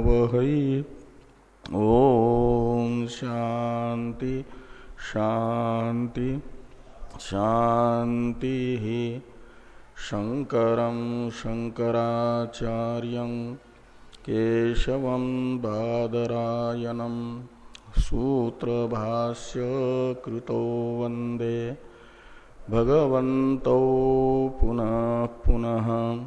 विद्विषावहै ओम शांति शांति शांति शंकर, शंकराचार्य, केशव बादरायनम सूत्र भाष्य कृतो वंदे भगवत पुनः पुनः।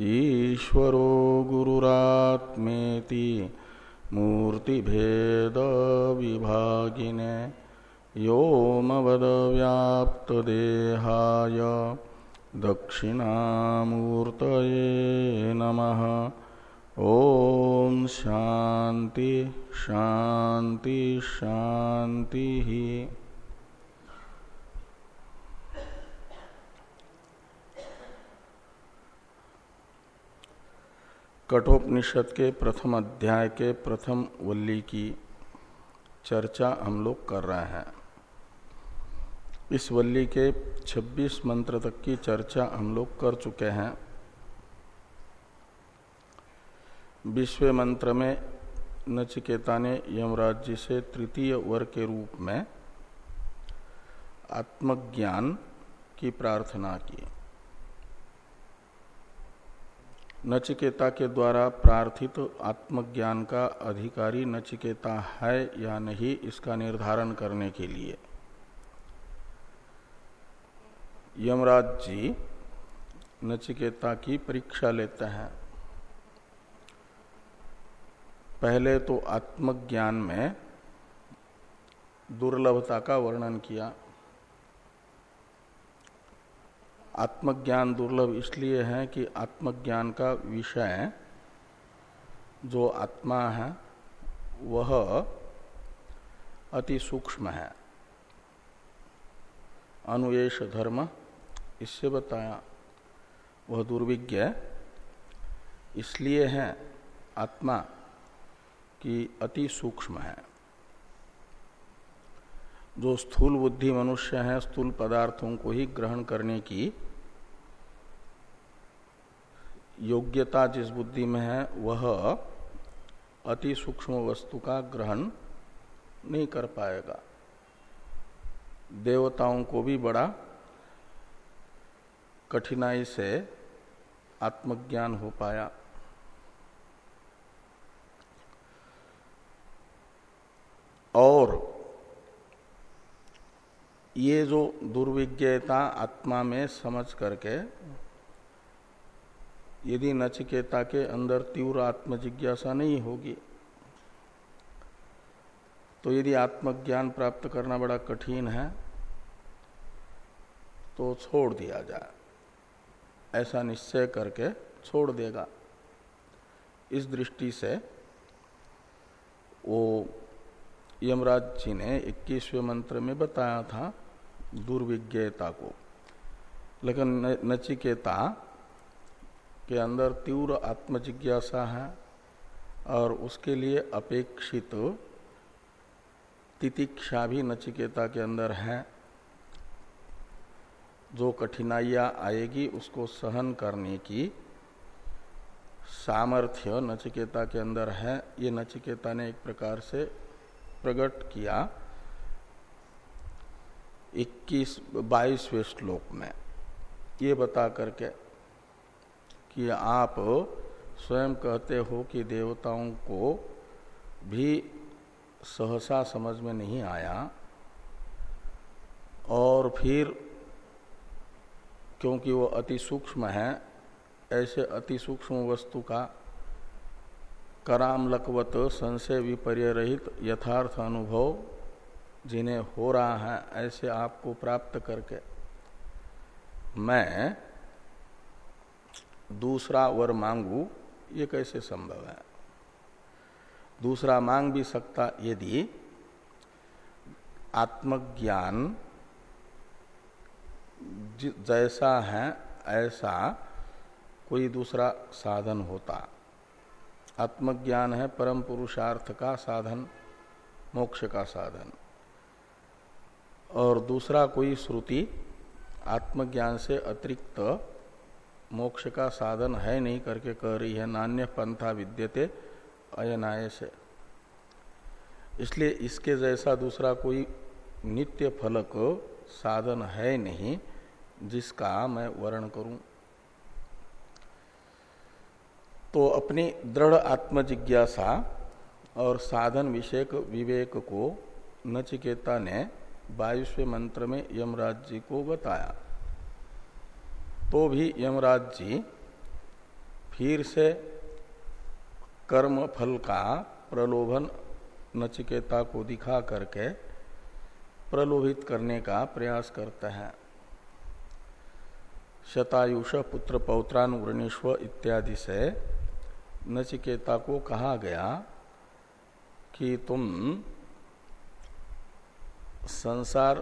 ईश्वरो गुरुरात्मेति मूर्तिभेद विभागिने योमवदव्याप्तदेहाय दक्षिणामूर्तये नमः। शांति शांति शांति कठोपनिषद के प्रथम अध्याय के प्रथम वल्ली की चर्चा हम लोग कर रहे हैं। इस वल्ली के 26 मंत्र तक की चर्चा हम लोग कर चुके हैं। विश्व मंत्र में नचिकेता ने यमराज जी से तृतीय वर के रूप में आत्मज्ञान की प्रार्थना की। नचिकेता के द्वारा प्रार्थित आत्मज्ञान का अधिकारी नचिकेता है या नहीं, इसका निर्धारण करने के लिए। यमराज जी नचिकेता की परीक्षा लेते हैं। पहले तो आत्मज्ञान में दुर्लभता का वर्णन किया। आत्मज्ञान दुर्लभ इसलिए है कि आत्मज्ञान का विषय जो आत्मा है, वह अति सूक्ष्म है। अनुयेश धर्म, इससे बताया। वह दुर्विज्ञ इसलिए है आत्मा की अति सूक्ष्म है। जो स्थूल बुद्धि मनुष्य है, स्थूल पदार्थों को ही ग्रहण करने की योग्यता जिस बुद्धि में है, वह अति सूक्ष्म वस्तु का ग्रहण नहीं कर पाएगा। देवताओं को भी बड़ा कठिनाई से आत्मज्ञान हो पाया। और ये जो दुर्विज्ञता आत्मा में समझ करके यदि नचिकेता के अंदर तीव्र आत्मजिज्ञासा नहीं होगी तो यदि आत्मज्ञान प्राप्त करना बड़ा कठिन है तो छोड़ दिया जाए ऐसा निश्चय करके छोड़ देगा। इस दृष्टि से वो यमराज जी ने 21वें मंत्र में बताया था, दुर्विज्ञता को। लेकिन नचिकेता के अंदर तीव्र आत्मजिज्ञासा है और उसके लिए अपेक्षित तितिक्षा भी नचिकेता के अंदर है। जो कठिनाइयाँ आएगी उसको सहन करने की सामर्थ्य नचिकेता के अंदर है। ये नचिकेता ने एक प्रकार से प्रकट किया 21 बाईसवें श्लोक में। ये बता करके कि आप स्वयं कहते हो कि देवताओं को भी सहसा समझ में नहीं आया और फिर क्योंकि वो अति सूक्ष्म है, ऐसे अति सूक्ष्म वस्तु का करामलकवत संशय विपर्य रहित यथार्थ अनुभव जिन्हें हो रहा है, ऐसे आपको प्राप्त करके मैं दूसरा वर मांगू, ये कैसे संभव है? दूसरा मांग भी सकता, यदि आत्मज्ञान जैसा है, ऐसा कोई दूसरा साधन होता। आत्मज्ञान है परम पुरुषार्थ का साधन, मोक्ष का साधन। और दूसरा कोई श्रुति आत्मज्ञान से अतिरिक्त मोक्ष का साधन है नहीं करके कह रही है, नान्य पंथा विद्यते अयनाय से। इसलिए इसके जैसा दूसरा कोई नित्य फलक साधन है नहीं, जिसका मैं वर्ण करूँ। तो अपनी दृढ़ आत्मजिज्ञासा और साधन विषयक विवेक को नचिकेता ने वायुष्व मंत्र में यमराज जी को बताया। तो भी यमराज जी फिर से कर्म फल का प्रलोभन नचिकेता को दिखा करके प्रलोभित करने का प्रयास करते हैं। शतायुष, पुत्र पौत्रानुवृणीश्व इत्यादि से नचिकेता को कहा गया कि तुम संसार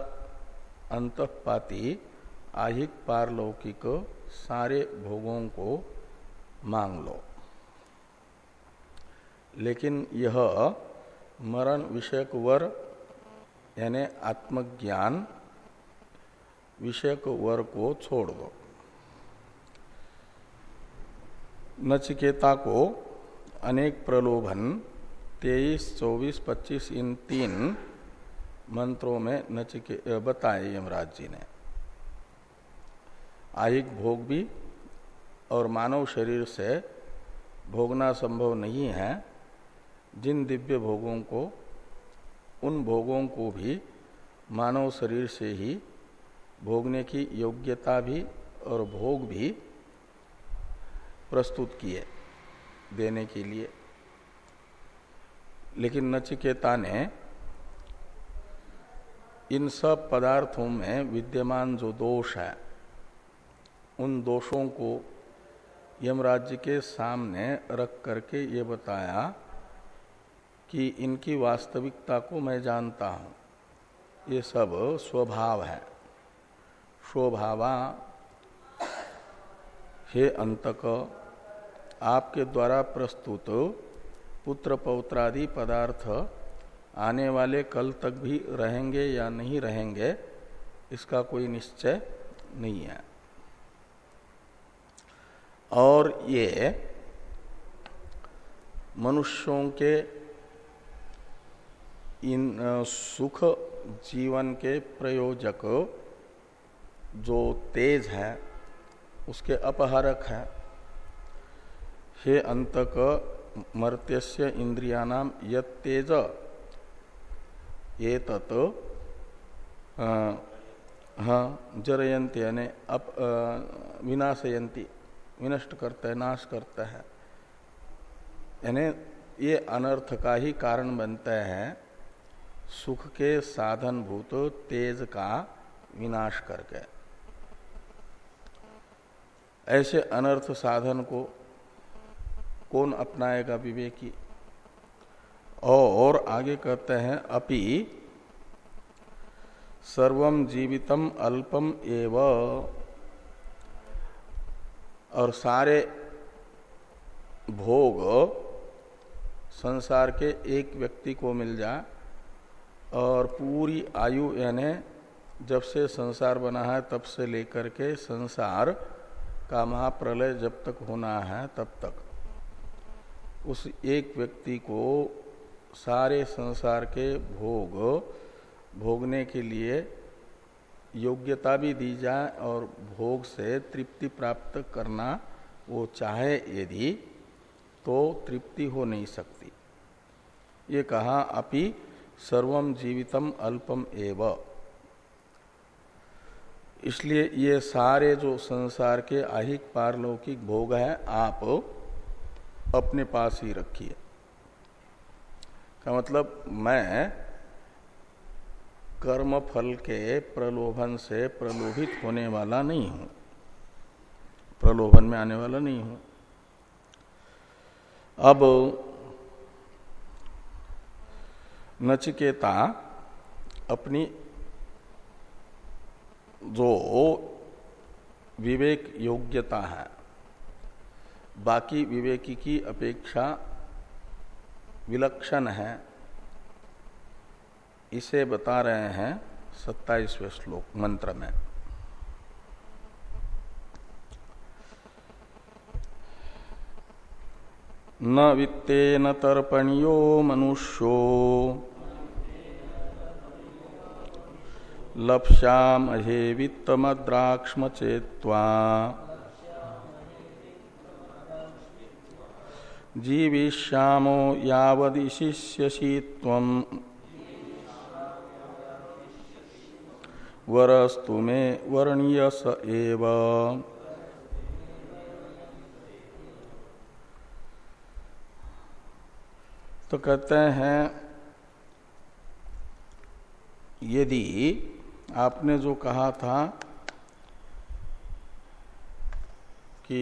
अंतपाती आहिक पारलौकिक सारे भोगों को मांग लो। लेकिन यह मरण विषयक वर, यानी आत्मज्ञान विषयक वर को छोड़ दो। नचिकेता को अनेक प्रलोभन, तेईस, चौबीस, पच्चीस, इन तीन मंत्रों में नचिके बताए यमराज जी ने। आहिक भोग भी और मानव शरीर से भोगना संभव नहीं है। जिन दिव्य भोगों को, उन भोगों को भी मानव शरीर से ही भोगने की योग्यता भी और भोग भी प्रस्तुत किए देने के लिए। लेकिन नचिकेता ने इन सब पदार्थों में विद्यमान जो दोष है उन दोषों को यमराज्य के सामने रख करके ये बताया कि इनकी वास्तविकता को मैं जानता हूँ। ये सब स्वभाव है। स्वभावा, हे अंतक, आपके द्वारा प्रस्तुत पुत्र पौत्रादि पदार्थ आने वाले कल तक भी रहेंगे या नहीं रहेंगे, इसका कोई निश्चय नहीं है। और ये मनुष्यों के इन सुख जीवन के प्रयोजक जो तेज है, उसके अपहारक है। हे अंतक, मर्त्यस्य इंद्रियानाम यत तेज। ये तत् हाँ जरयंती यानी अप विनाशयंती विनष्ट करता है, नाश करता है। यानी ये अनर्थ का ही कारण बनता है, सुख के साधन भूत तेज का विनाश करके। ऐसे अनर्थ साधन को कौन अपनाएगा विवेकी? और आगे कहते हैं, अपि सर्वम जीवितम अल्पम एव। और सारे भोग संसार के एक व्यक्ति को मिल जाए और पूरी आयु यानी जब से संसार बना है, तब से लेकर के संसार का महाप्रलय जब तक होना है, तब तक। उस एक व्यक्ति को सारे संसार के भोग, भोगने के लिए योग्यता भी दी जाए और भोग से तृप्ति प्राप्त करना वो चाहे यदि तो तृप्ति हो नहीं सकती। ये कहा, अपि सर्वम जीवितम अल्पम एव। इसलिए ये सारे जो संसार के आहिक पारलौकिक भोग हैं, आप अपने पास ही रखिए। का मतलब मैं कर्म फल के प्रलोभन से प्रलोभित होने वाला नहीं हूँ। प्रलोभन में आने वाला नहीं हूँ। अब नचिकेता अपनी जो विवेक योग्यता है, बाकी विवेकी की अपेक्षा विलक्षण है इसे बता रहे हैं सत्ताईसवें श्लोक, मंत्र में। न वित्तेन तर्पणियो मनुष्यो वित्तमद्राक्ष्म चेत्वा जीविष्यामो यावदिशिष्यसि त्वम्। वरस्तु मे वर्णीय स एव। तो कहते हैं, यदि आपने जो कहा था कि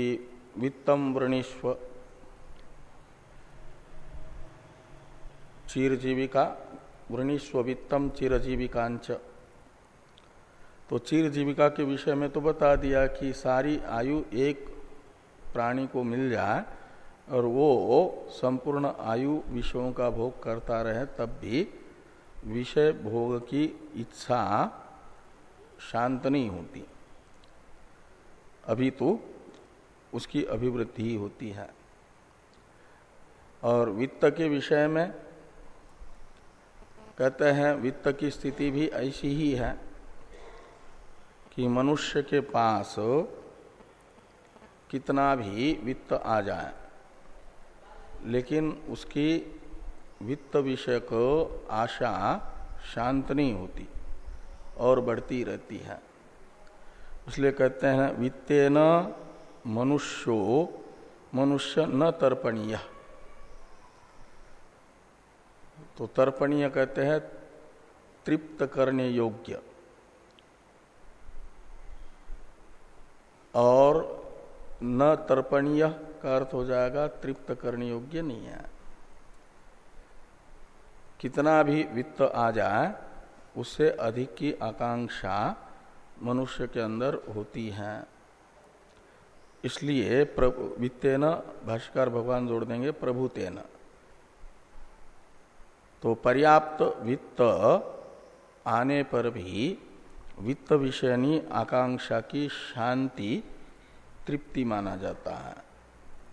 वित्तम वृणीश्व चीरजीविका वृणीश्व वित्तम चिरजीविकांच। तो चीर जीविका के विषय में तो बता दिया कि सारी आयु एक प्राणी को मिल जाए और वो संपूर्ण आयु विषयों का भोग करता रहे, तब भी विषय भोग की इच्छा शांत नहीं होती। अभी तो उसकी अभिवृद्धि होती है। और वित्त के विषय में कहते हैं, वित्त की स्थिति भी ऐसी ही है। कि मनुष्य के पास कितना भी वित्त आ जाए, लेकिन उसकी वित्त विषयक आशा शांत नहीं होती और बढ़ती रहती है। इसलिए कहते हैं वित्ते न मनुष्यो, मनुष्य न तर्पणीय। तो तर्पणीय कहते हैं, तृप्त करने योग्य। और न तर्पणीय का अर्थ हो जाएगा तृप्त करने योग्य नहीं है। कितना भी वित्त आ जाए, उससे अधिक की आकांक्षा मनुष्य के अंदर होती है। इसलिए वित्तेन, भाष्कर भगवान जोड़ देंगे, प्रभुतेन। तो पर्याप्त वित्त आने पर भी वित्त विषयनी आकांक्षा की शांति, तृप्ति माना जाता है।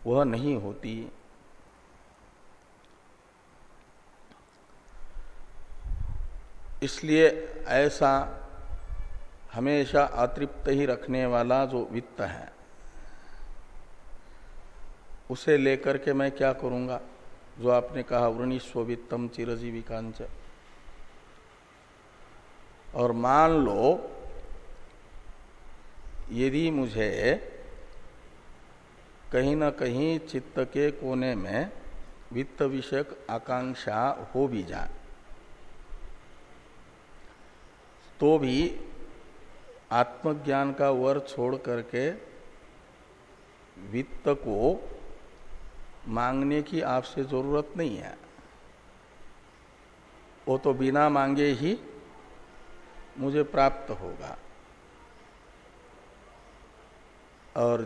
वह नहीं होती। इसलिए ऐसा हमेशा अतृप्त ही रखने वाला जो वित्त है, उसे लेकर के मैं क्या करूँगा? जो आपने कहा वृणीस्व वित्तम चिरजीविकांच। और मान लो, यदि मुझे कहीं ना कहीं चित्त के कोने में वित्त विषयक आकांक्षा हो भी जाए तो भी आत्मज्ञान का वर छोड़ करके वित्त को मांगने की आपसे ज़रूरत नहीं है। वो तो बिना मांगे ही मुझे प्राप्त होगा। और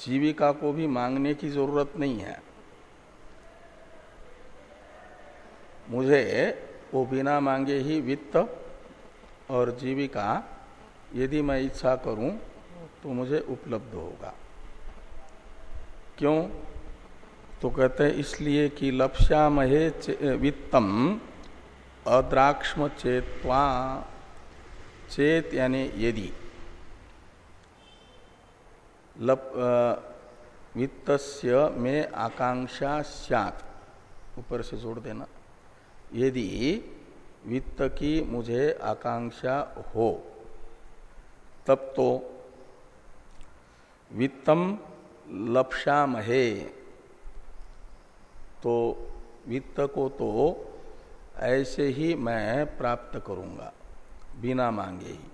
जीविका को भी मांगने की ज़रूरत नहीं है। मुझे वो बिना मांगे ही वित्त और जीविका, यदि मैं इच्छा करूँ तो मुझे उपलब्ध होगा। क्यों? तो कहते हैं, इसलिए कि लक्ष्यामहे वित्तम अद्राक्ष्म चेत्वा चेत यानी यदि। लप वित्तस्य में आकांक्षा सत ऊपर से जोड़ देना। यदि वित्त की मुझे आकांक्षा हो, तब तो वित्तम लप्शामहे तो वित्त को तो ऐसे ही मैं प्राप्त करूँगा। बिना मांगे ही।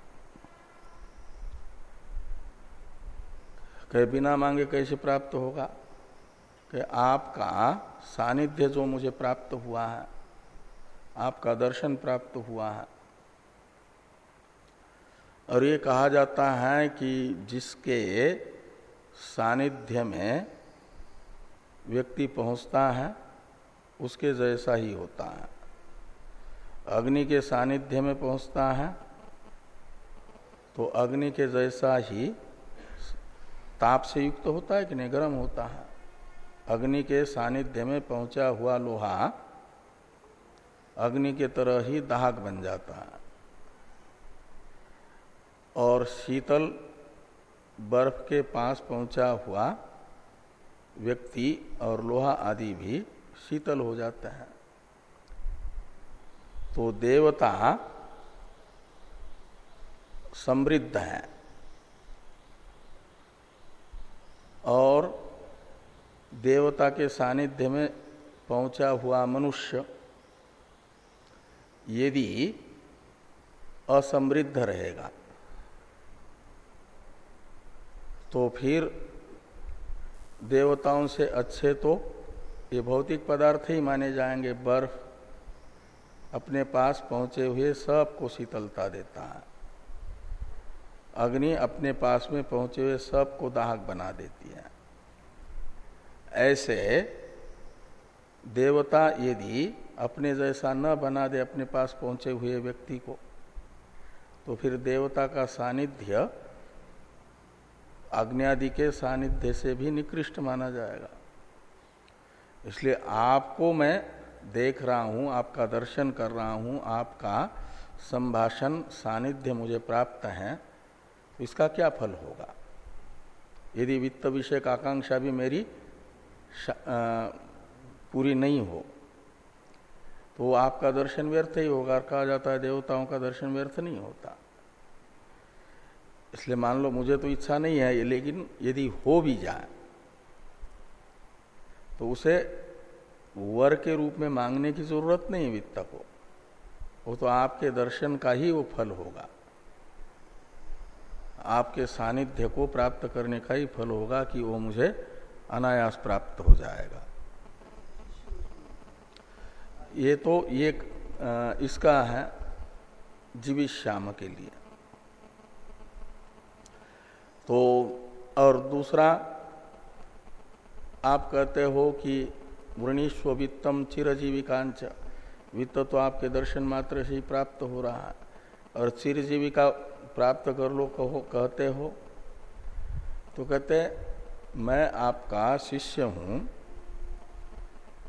कहे, बिना मांगे कैसे प्राप्त होगा? कि आपका सानिध्य जो मुझे प्राप्त हुआ है, आपका दर्शन प्राप्त हुआ है। और ये कहा जाता है कि जिसके सानिध्य में व्यक्ति पहुँचता है, उसके जैसा ही होता है। अग्नि के सानिध्य में पहुँचता है तो अग्नि के जैसा ही ताप से युक्त तो होता है कि नहीं, गर्म होता है। अग्नि के सानिध्य में पहुँचा हुआ लोहा अग्नि के तरह ही दाहक बन जाता है। और शीतल बर्फ़ के पास पहुँचा हुआ व्यक्ति और लोहा आदि भी शीतल हो जाता है। तो देवता समृद्ध है और देवता के सानिध्य में पहुँचा हुआ मनुष्य यदि असमृद्ध रहेगा तो फिर देवताओं से अच्छे तो ये भौतिक पदार्थ ही माने जाएँगे, बर्फ़ अपने पास पहुँचे हुए सबको शीतलता देता है। अग्नि अपने पास में पहुँचे हुए सबको दाहक बना देती है। ऐसे देवता यदि अपने जैसा न बना दे अपने पास पहुँचे हुए व्यक्ति को तो फिर देवता का सानिध्य अग्नि के सानिध्य से भी निकृष्ट माना जाएगा। इसलिए आपको मैं देख रहा हूँ, आपका दर्शन कर रहा हूँ, आपका संभाषण सानिध्य मुझे प्राप्त है, इसका क्या फल होगा? यदि वित्त विषय का आकांक्षा भी मेरी पूरी नहीं हो तो आपका दर्शन व्यर्थ ही होगा कहा जाता है देवताओं का दर्शन व्यर्थ नहीं होता। इसलिए मान लो मुझे तो इच्छा नहीं है, लेकिन यदि हो भी जाए तो उसे वर के रूप में मांगने की ज़रूरत नहीं वित्त को। वो तो आपके दर्शन का ही वो फल होगा। आपके सानिध्य को प्राप्त करने का ही फल होगा कि वो मुझे अनायास प्राप्त हो जाएगा। ये तो ये इसका है जीवित श्याम के लिए। तो और दूसरा, आप कहते हो कि वृणीस्व वित्तम चिरजीविकांच वित्त तो आपके दर्शन मात्र से ही प्राप्त हो रहा है। और चिरजीविका प्राप्त कर लो, कहो, कहते हो। तो कहते मैं आपका शिष्य हूँ।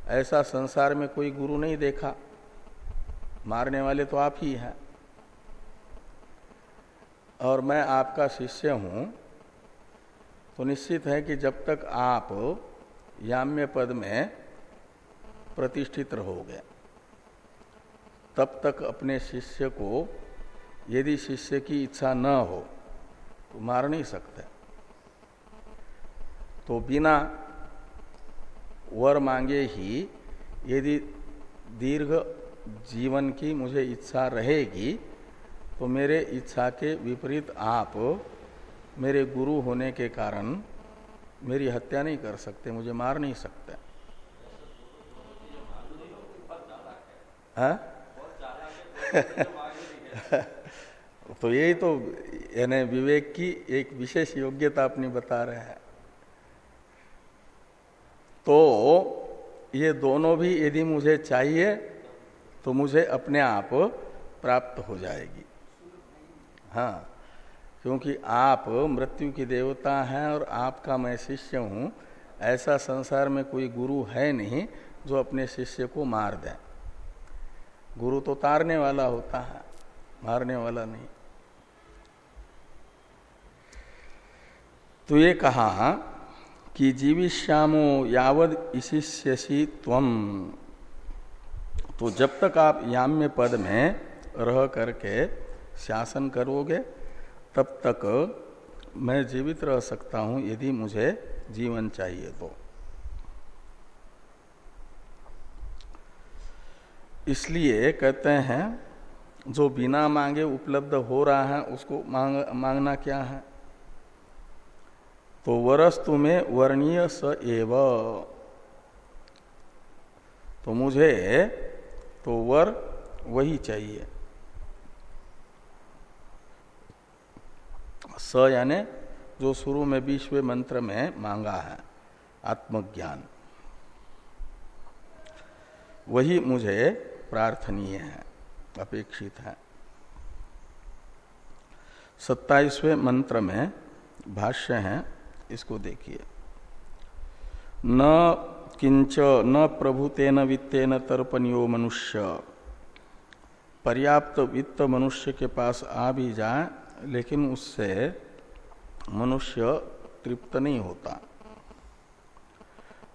ऐसा संसार में कोई गुरु नहीं देखा। मारने वाले तो आप ही हैं। और मैं आपका शिष्य हूँ। तो निश्चित है कि जब तक आप याम्य पद में प्रतिष्ठित रहोगे तब तक अपने शिष्य को यदि शिष्य की इच्छा न हो तो मार नहीं सकते। तो बिना वर मांगे ही यदि दीर्घ जीवन की मुझे इच्छा रहेगी तो मेरे इच्छा के विपरीत आप मेरे गुरु होने के कारण मेरी हत्या नहीं कर सकते, मुझे मार नहीं सकते हाँ? तो यही तो यानी विवेक की एक विशेष योग्यता अपनी बता रहे हैं। तो ये दोनों भी यदि मुझे चाहिए तो मुझे अपने आप प्राप्त हो जाएगी। हाँ क्योंकि आप मृत्यु की देवता हैं और आपका मैं शिष्य हूँ, ऐसा संसार में कोई गुरु है नहीं जो अपने शिष्य को मार दे। गुरु तो तारने वाला होता है, मारने वाला नहीं। तो ये कहा कि जीविश्यामो यावद इशिष्यसी त्वम तो जब तक आप याम्य पद में रह करके शासन करोगे, तब तक मैं जीवित रह सकता हूँ, यदि मुझे जीवन चाहिए तो। इसलिए कहते हैं, जो बिना मांगे उपलब्ध हो रहा है, उसको मांग, मांगना क्या है? तो वरस्तु में वर्णीय स एव। तो मुझे तो वर वही चाहिए। स यानी जो शुरू में बीसवें मंत्र में मांगा है, आत्मज्ञान। वही मुझे प्रार्थनीय है, अपेक्षित है। सत्ताईसवें मंत्र में भाष्य है, इसको देखिए। न किंच, न प्रभुतेन वित्तेन तर्पणियो मनुष्य। पर्याप्त वित्त मनुष्य के पास आ भी जाए, लेकिन उससे मनुष्य तृप्त नहीं होता।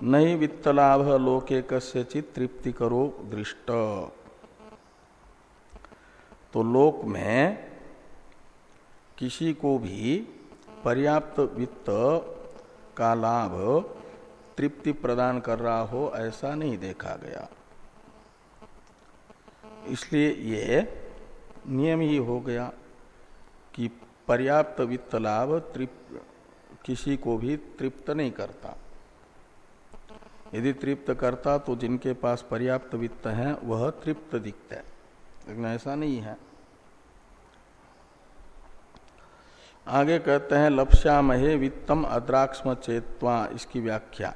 नहीं वित्त लाभ लोके कस्यचित तृप्ति करो दृष्ट। तो लोक में किसी को भी पर्याप्त वित्त का लाभ तृप्ति प्रदान कर रहा हो, ऐसा नहीं देखा गया। इसलिए ये नियम ही हो गया कि पर्याप्त वित्त लाभ तृप्त किसी को भी तृप्त नहीं करता। यदि तृप्त करता तो जिनके पास पर्याप्त वित्त है वह तृप्त दिखता है। लेकिन ऐसा नहीं है। आगे कहते हैं लप्स्यामहे वित्तम अद्राक्षम चेत्वा इसकी व्याख्या।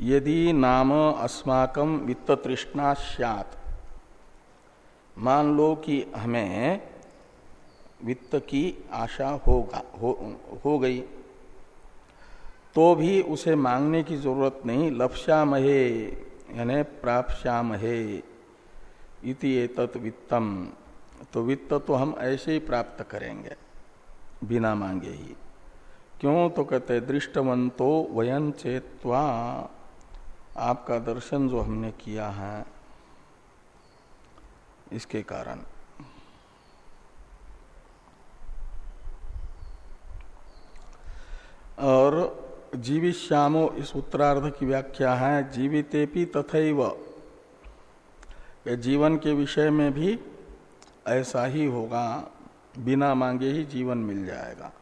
यदि नाम अस्माकम वित्त तृष्णा सत मान लो कि हमें वित्त की आशा होगा हो, हो गई। तो भी उसे मांगने की ज़रूरत नहीं। लप्स्यामहे, यानी प्राप्श्यामहे इति वित्तम। तो वित्त तो हम ऐसे ही प्राप्त करेंगे, बिना मांगे ही। क्यों? तो कहते दृष्टवंतो वयन चेत्वा, आपका दर्शन जो हमने किया है, इसके कारण। और जीविश्यामो इस उत्तरार्ध की व्याख्या है, जीवितेपि तथैव। जीवन के विषय में भी ऐसा ही होगा, बिना मांगे ही जीवन मिल जाएगा।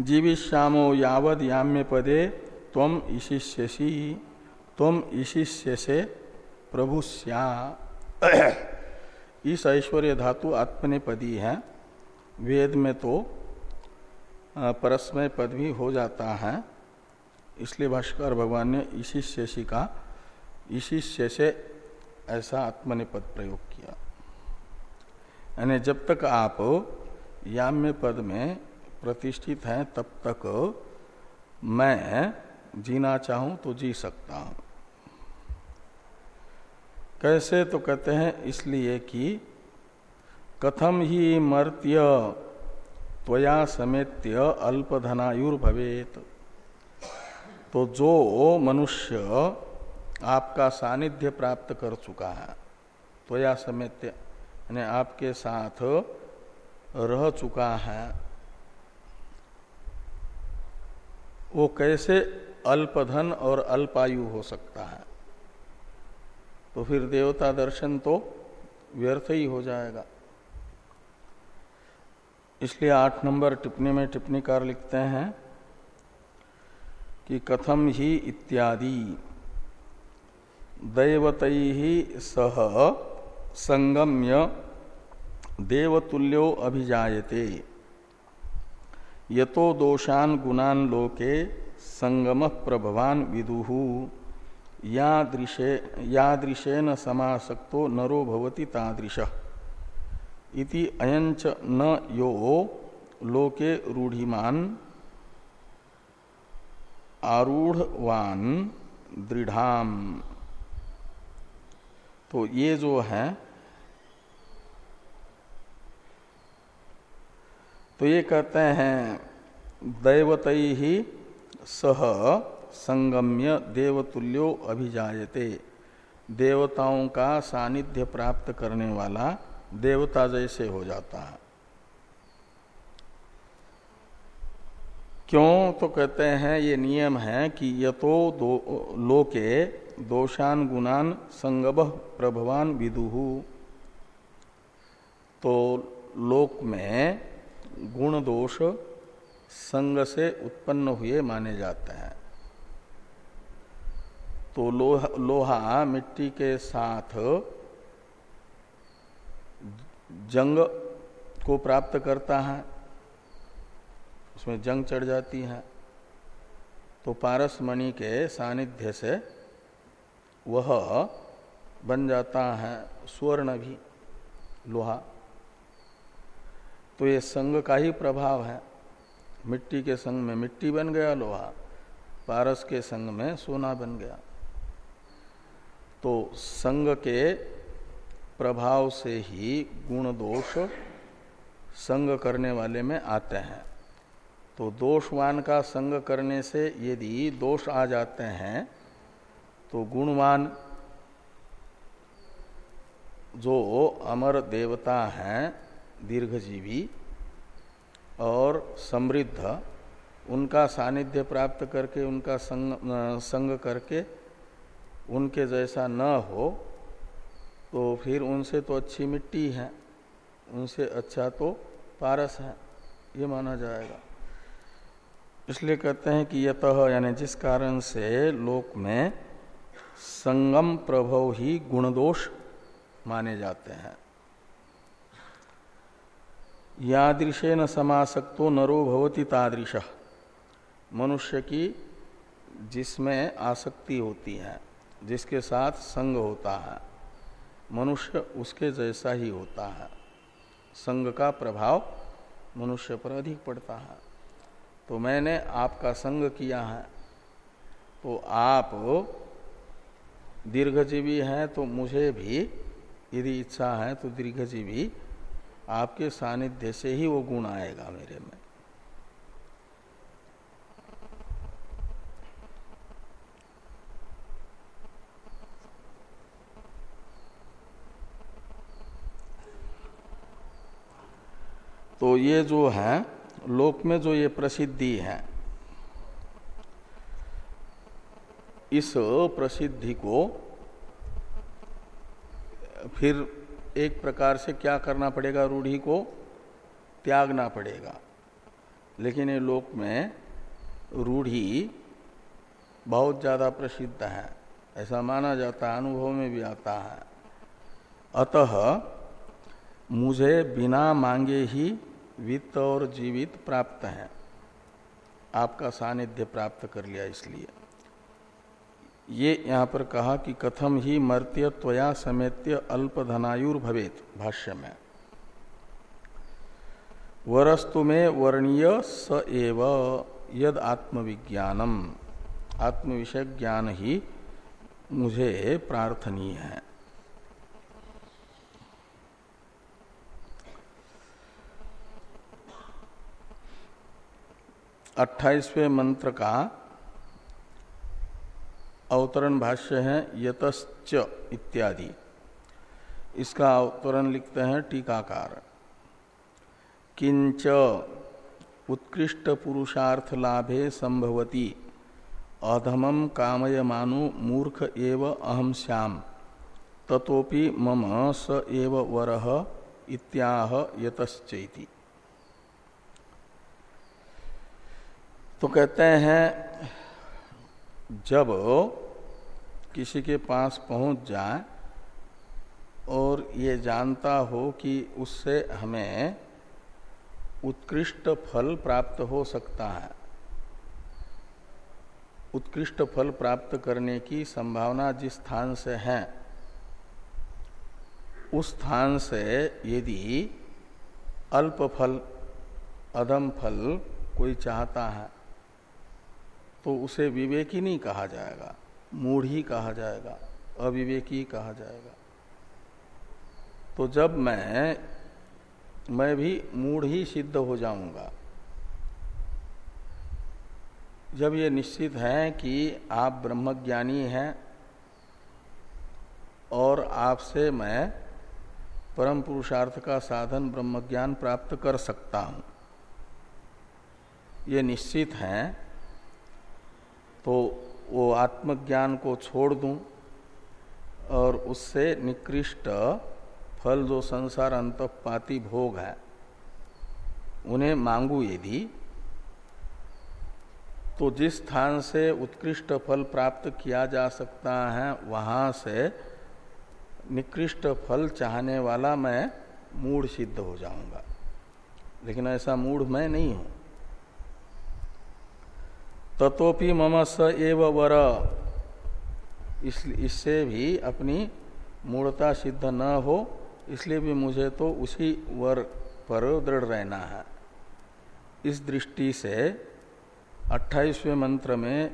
जीविश्यामो यावद याम्य पदे तम ईशिष्यसी तम ईशिष्य से प्रभु श्या इस ऐश्वर्य धातु आत्मनेपदी है, वेद में तो परस्मय पद भी हो जाता है। इसलिए भाष्कर भगवान ने ईशिष्यसी का, इसी से ऐसा आत्मनिपद प्रयोग किया। यानी जब तक आप याम्य पद में प्रतिष्ठित हैं, तब तक मैं जीना चाहूँ तो जी सकता हूँ। कैसे? तो कहते हैं इसलिए कि कथम ही मर्त्य त्वया समेत्य अल्पधनायुर्भवेत। तो जो मनुष्य आपका सानिध्य प्राप्त कर चुका है, त्वया समेत्य, यानी आपके साथ रह चुका है, वो कैसे अल्पधन और अल्पायु हो सकता है? तो फिर देवता दर्शन तो व्यर्थ ही हो जाएगा। इसलिए आठ नंबर टिप्पणी में टिप्पणीकार लिखते हैं कि कथम ही इत्यादि। दैवत सह संगम्य देवतुल्यो अभिजायते। यतो दोषान गुणान लोके संगम प्रभवान विदुहु यादृशेन समासक्तो नरो भवति तादृश। इति अयंच न यो लोके रूढ़िमान, आरूढ़वान दृढ़ाम। तो ये जो है तो ये कहते हैं, दैवत ही सह संगम्य देवतुल्यो अभिजायते। देवताओं का सानिध्य प्राप्त करने वाला देवता जैसे हो जाता है। क्यों? तो कहते हैं, ये नियम है कि यतो दो, लोके दोषान गुणान संगब प्रभवान विदुहु तो लोक में गुण दोष संग से उत्पन्न हुए माने जाते हैं। तो लोहा लोहा मिट्टी के साथ जंग को प्राप्त करता है, उसमें जंग चढ़ जाती है तो पारस मणि के सानिध्य से वह बन जाता है स्वर्ण भी, लोहा। तो ये संग का ही प्रभाव है। मिट्टी के संग में मिट्टी बन गया लोहा, पारस के संग में सोना बन गया। तो संग के प्रभाव से ही गुण दोष संग करने वाले में आते हैं। तो दोषवान का संग करने से यदि दोष आ जाते हैं तो गुणवान जो अमर देवता हैं दीर्घजीवी और समृद्ध उनका सानिध्य प्राप्त करके उनका संग, संग करके उनके जैसा न हो तो फिर उनसे तो अच्छी मिट्टी है, उनसे अच्छा तो पारस है, ये माना जाएगा। इसलिए कहते हैं कि यत, यानी जिस कारण से लोक में संगम प्रभव ही गुणदोष माने जाते हैं। यादृशे न समासक्तो नरो भवती तादृश। मनुष्य की जिसमें आसक्ति होती है, जिसके साथ संग होता है मनुष्य उसके जैसा ही होता है। संग का प्रभाव मनुष्य पर अधिक पड़ता है। तो मैंने आपका संग किया है। तो आप दीर्घजीवी हैं तो मुझे भी यदि इच्छा है तो दीर्घजीवी आपके सानिध्य से ही वो गुण आएगा मेरे में। तो ये जो है, लोक में जो ये प्रसिद्धि है, इस प्रसिद्धि को फिर एक प्रकार से क्या करना पड़ेगा? रूढ़ी को त्यागना पड़ेगा। लेकिन ये लोक में रूढ़ी बहुत ज़्यादा प्रसिद्ध है। ऐसा माना जाता है, अनुभव में भी आता है। अतः मुझे बिना मांगे ही वित्त और जीवित प्राप्त है। आपका सानिध्य प्राप्त कर लिया इसलिए। ये यहाँ पर कहा कि कथम ही मर्त्य त्वया समेत्य अल्प धनायुर भवेत, भाष्य में। वरस्तु में वर्णीय स एव, यद आत्मविज्ञानम। आत्म विषय ज्ञान ही मुझे प्रार्थनीय है। अट्ठाईसवें मंत्र का अवतरण भाष्य है, यतश्च इत्यादि। इसका अवतरण लिखते हैं टीकाकार। किंच उत्कृष्ट पुरुषार्थ लाभे संभवती अधमम कामयमानु मूर्ख एव अहम श्याम, ततोपि मम स एव वरह इत्याह यतश्चैति। तो कहते हैं, जब किसी के पास पहुँच जाए और ये जानता हो कि उससे हमें उत्कृष्ट फल प्राप्त हो सकता है, उत्कृष्ट फल प्राप्त करने की संभावना जिस स्थान से है, उस स्थान से यदि अल्प फल, अधम फल कोई चाहता है तो उसे विवेकी नहीं कहा जाएगा, मूढ़ ही कहा जाएगा, अविवेकी कहा जाएगा। तो जब मैं मैं भी मूढ़ ही सिद्ध हो जाऊँगा, जब ये निश्चित है कि आप ब्रह्मज्ञानी हैं और आपसे मैं परम पुरुषार्थ का साधन ब्रह्मज्ञान प्राप्त कर सकता हूँ, ये निश्चित है तो वो आत्मज्ञान को छोड़ दूँ और उससे निकृष्ट फल जो संसार अंतपाती भोग है, उन्हें मांगू यदि तो जिस स्थान से उत्कृष्ट फल प्राप्त किया जा सकता है, वहाँ से निकृष्ट फल चाहने वाला मैं मूढ़ सिद्ध हो जाऊँगा। लेकिन ऐसा मूढ़ मैं नहीं हूँ। ततोपि मम स एव वर। इस, इससे भी अपनी मूर्ता सिद्ध न हो, इसलिए भी मुझे तो उसी वर पर दृढ़ रहना है। इस दृष्टि से अट्ठाईसवें मंत्र में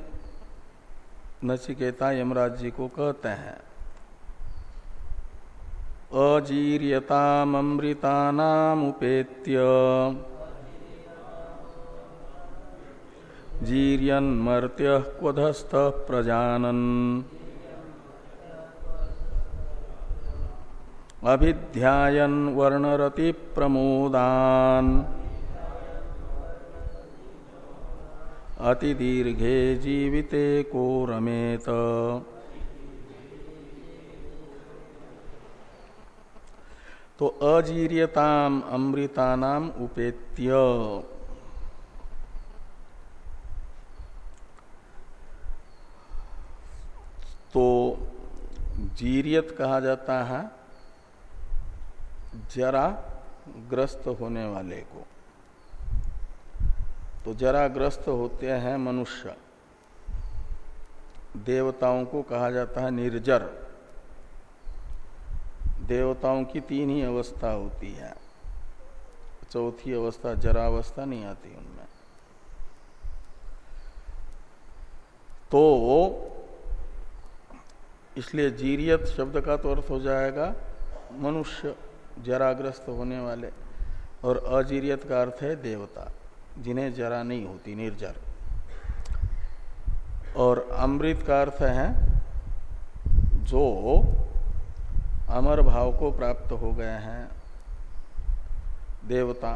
नचिकेता यमराज जी को कहते हैं अजीर्यतामृतानामुपेत्य जीर्यन्मर्त्य क्वधस्थ प्रजानन। अभिध्यायन वर्णरति प्रमोदान। अतिदीर्घे जीविते को रमेत तो अजीर्यताम अमृतानाम उपेत्य। तो जीरियत कहा जाता है, जरा ग्रस्त होने वाले को। तो जरा ग्रस्त होते हैं मनुष्य। देवताओं को कहा जाता है निर्जर। देवताओं की तीन ही अवस्था होती है। चौथी अवस्था जरा अवस्था नहीं आती उनमें। तो इसलिए जीरियत शब्द का तो अर्थ हो जाएगा मनुष्य जराग्रस्त होने वाले और अजीरियत का अर्थ है देवता, जिन्हें जरा नहीं होती, निर्जर। और अमृत का अर्थ है जो अमर भाव को प्राप्त हो गए हैं, देवता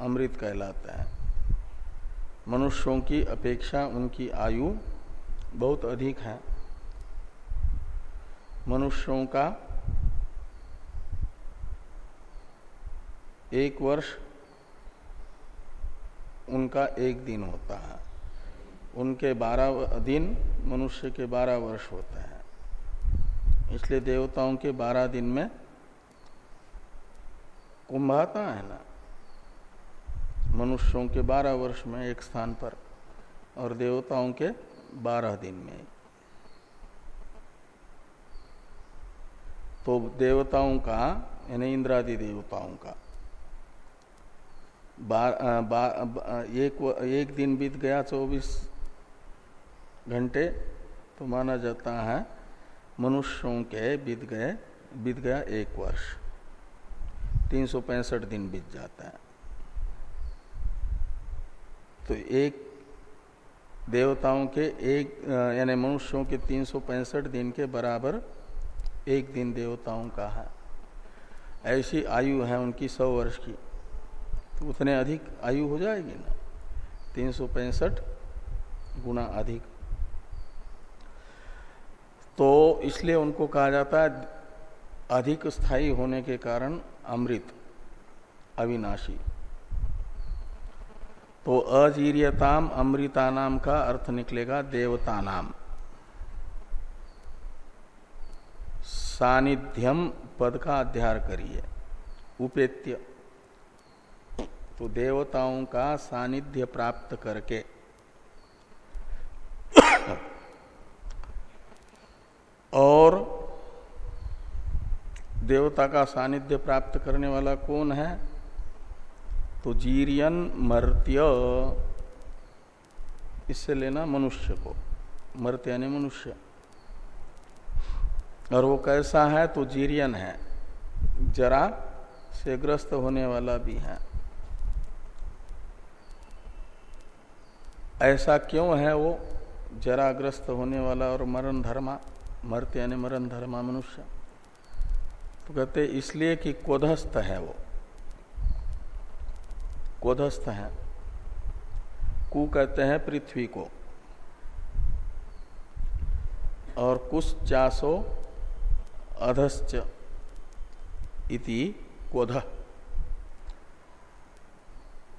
अमृत कहलाते हैं। मनुष्यों की अपेक्षा उनकी आयु बहुत अधिक है। मनुष्यों का एक वर्ष उनका एक दिन होता है। उनके बारह दिन मनुष्य के बारह वर्ष होते हैं। इसलिए देवताओं के बारह दिन में कुंभ आता है ना? मनुष्यों के बारह वर्ष में एक स्थान पर और देवताओं के बारह दिन में। तो देवताओं का यानी इंद्रादि देवताओं का। बार, बार, एक एक दिन बीत गया चौबीस घंटे तो माना जाता है मनुष्यों के बीत गए बीत गया एक वर्ष। तीन सौ पैंसठ दिन बीत जाता है। तो एक देवताओं के एक यानी मनुष्यों के तीन सौ पैंसठ दिन के बराबर एक दिन देवताओं का है। ऐसी आयु है उनकी सौ वर्ष की। तो उतने अधिक आयु हो जाएगी ना? तीन सौ पैंसठ गुना अधिक। तो इसलिए उनको कहा जाता है, अधिक स्थायी होने के कारण अमृत, अविनाशी। तो अजीर्यताम अमृतानाम का अर्थ निकलेगा देवतानाम। सानिध्यम पद का अध्यार करिए। उपेत्य। तो देवताओं का सानिध्य प्राप्त करके। और देवता का सानिध्य प्राप्त करने वाला कौन है? तो जीरियन मर्त्य। इससे लेना मनुष्य को। मर्त्य यानी मनुष्य। और वो कैसा है तो जीरियन है। जरा से ग्रस्त होने वाला भी है। ऐसा क्यों है वो? जराग्रस्त होने वाला और मरण धर्मा, मरते यानी मरण धर्मा मनुष्य। तो कहते, इसलिए कि कोधस्थ है वो। कोधस्थ है। कु कहते हैं पृथ्वी को। और कुछ चासो अधश्च इति कोध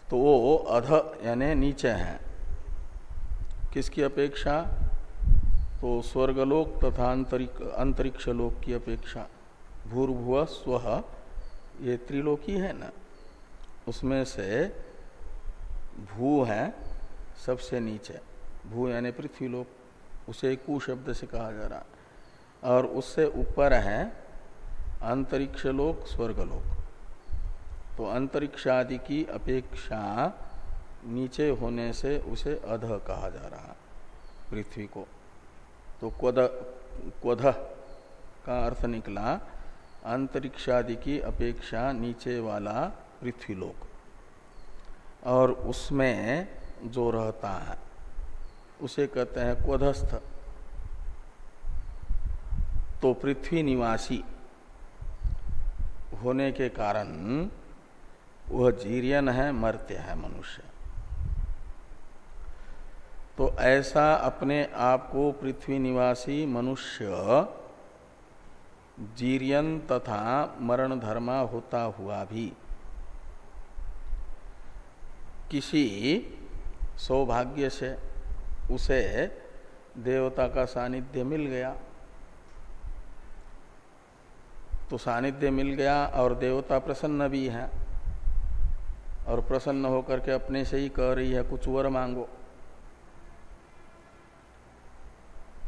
तो वो अध यानी नीचे हैं। किसकी अपेक्षा? तो स्वर्गलोक तथा अंतरिक्ष लोक की अपेक्षा। भूर्भुव स्व ये त्रिलोकी है ना? उसमें से भू है सबसे नीचे। भू यानी पृथ्वी लोक उसे कु शब्द से कहा जा रहा। और उससे ऊपर है अंतरिक्ष लोक स्वर्गलोक तो अंतरिक्ष आदि की अपेक्षा नीचे होने से उसे अध कहा जा रहा, पृथ्वी को। तो क्वध क्वध का अर्थ निकला अंतरिक्ष आदि की अपेक्षा नीचे वाला पृथ्वीलोक और उसमें जो रहता है, उसे कहते हैं क्वधस्थ। तो पृथ्वी निवासी होने के कारण वह जीरियन है, मर्त्य है मनुष्य। तो ऐसा अपने आप को पृथ्वी निवासी मनुष्य जीरियन तथा मरण धर्मा होता हुआ भी किसी सौभाग्य से उसे देवता का सानिध्य मिल गया। तो सानिध्य मिल गया और देवता प्रसन्न भी है। और प्रसन्न होकर के अपने से ही कह रही है, कुछ वर मांगो।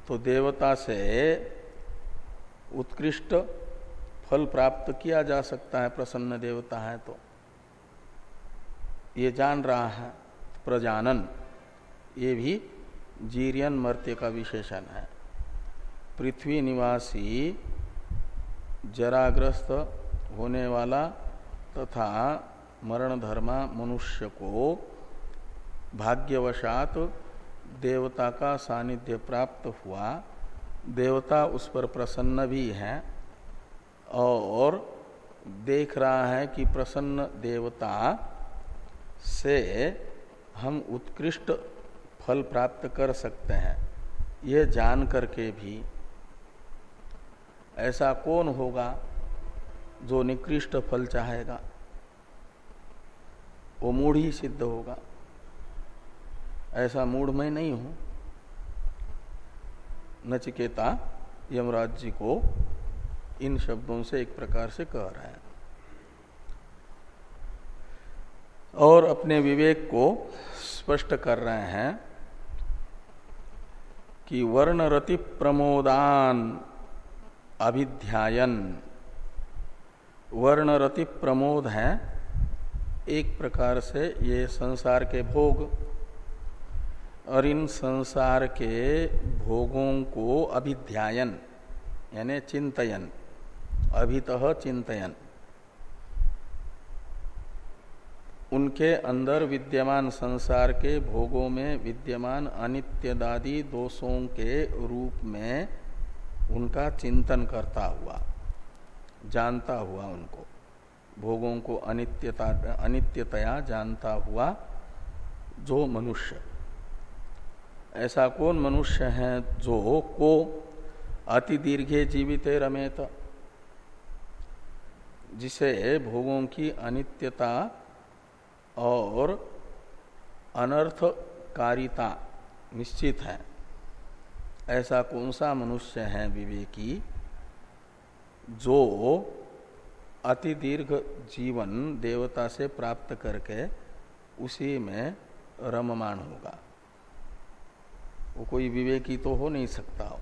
तो देवता से उत्कृष्ट फल प्राप्त किया जा सकता है, प्रसन्न देवता है तो। ये जान रहा है, प्रजानन, ये भी जीरियन मर्त्य का विशेषण है। पृथ्वी निवासी जराग्रस्त होने वाला तथा मरण धर्मा मनुष्य को भाग्यवशात देवता का सानिध्य प्राप्त हुआ। देवता उस पर प्रसन्न भी है और देख रहा है कि प्रसन्न देवता से हम उत्कृष्ट फल प्राप्त कर सकते हैं। यह जान करके भी ऐसा कौन होगा जो निकृष्ट फल चाहेगा? वो मूढ़ ही सिद्ध होगा। ऐसा मूढ़ मैं नहीं हूँ। नचिकेता यमराज जी को इन शब्दों से एक प्रकार से कह रहे हैं। और अपने विवेक को स्पष्ट कर रहे हैं कि वर्ण रति प्रमोदान अभिध्यायन वर्ण रति प्रमोद है। एक प्रकार से ये संसार के भोग। और इन संसार के भोगों को अभिध्यायन यानी चिंतन अभित चिंतन उनके अंदर विद्यमान संसार के भोगों में विद्यमान अनित्यदादि दोषों के रूप में उनका चिंतन करता हुआ, जानता हुआ उनको, भोगों को अनित्यता, अनित्यतया जानता हुआ जो मनुष्य। ऐसा कौन मनुष्य है जो को अति दीर्घे जीवित रमेत, जिसे भोगों की अनित्यता और अनर्थकारिता निश्चित है? ऐसा कौन सा मनुष्य है विवेकी जो अति दीर्घ जीवन देवता से प्राप्त करके उसी में रममान होगा? वो कोई विवेकी तो हो नहीं सकता।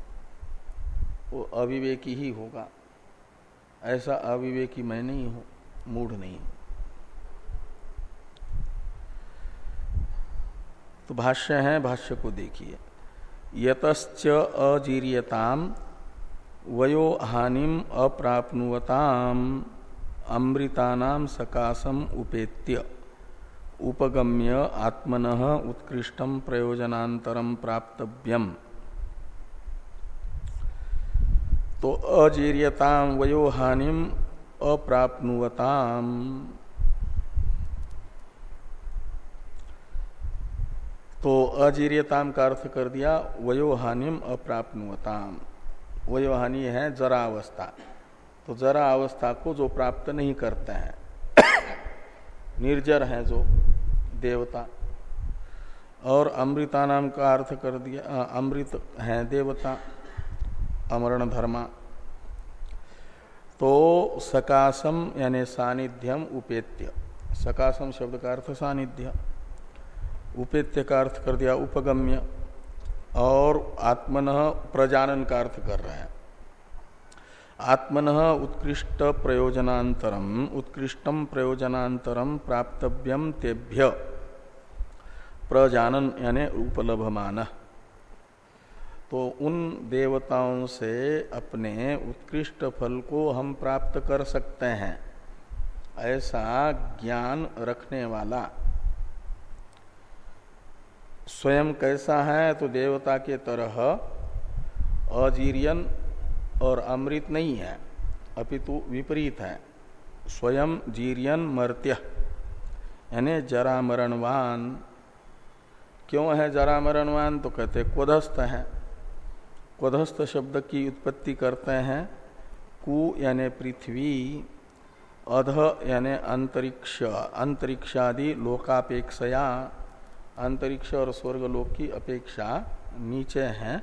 वो अविवेकी ही होगा। ऐसा अविवेकी मैं नहीं हूँ, मूढ़ नहीं हूँ। तो भाष्य है, भाष्य को देखिए। यतश्च अजीर्यताम वयो हानिम अप्राप्नुवताम अमृतानाम सकाशम उपेत्य। उपगम्य आत्मन उत्कृष्टम प्रयोजनांतरम प्राप्तव्यम। तो अजीर्यताम वयोहानिम अप्राप्नुवताम। तो अजीर्यताम का अर्थ कर दिया वयोहानिम अप्राप्नुवताम। वयोहानि है जरा अवस्था तो जरा अवस्था को जो प्राप्त नहीं करते हैं, निर्जर हैं जो देवता। और अमृता नाम का अर्थ कर दिया अमृत है देवता, अमरण धर्मा। तो सकाशम यानी सानिध्यम उपेत्य। सकाशम शब्द का अर्थ सानिध्य। उपेत्य का अर्थ कर दिया, उपगम्य, और आत्मन प्रजानन का अर्थ कर रहे हैं। आत्मन उत्कृष्ट प्रयोजनांतरम उत्कृष्टम प्रयोजनांतरम प्राप्तव्यम तेभ्य, प्रजानन यानी उपलभमान। तो उन देवताओं से अपने उत्कृष्ट फल को हम प्राप्त कर सकते हैं, ऐसा ज्ञान रखने वाला स्वयं कैसा है तो देवता के तरह अजीर्यन और अमृत नहीं है, अपितु विपरीत है। स्वयं जीर्यन मर्त्य। यानी जरा मरणवान। क्यों है जरा मरणवान? तो कहते क्वधस्थ है। क्वधस्थ शब्द की उत्पत्ति करते हैं कु यानी पृथ्वी, अध यानी अंतरिक्ष, अंतरिक्षादि लोकापेक्षया। अंतरिक्ष और स्वर्ग लोक की अपेक्षा नीचे है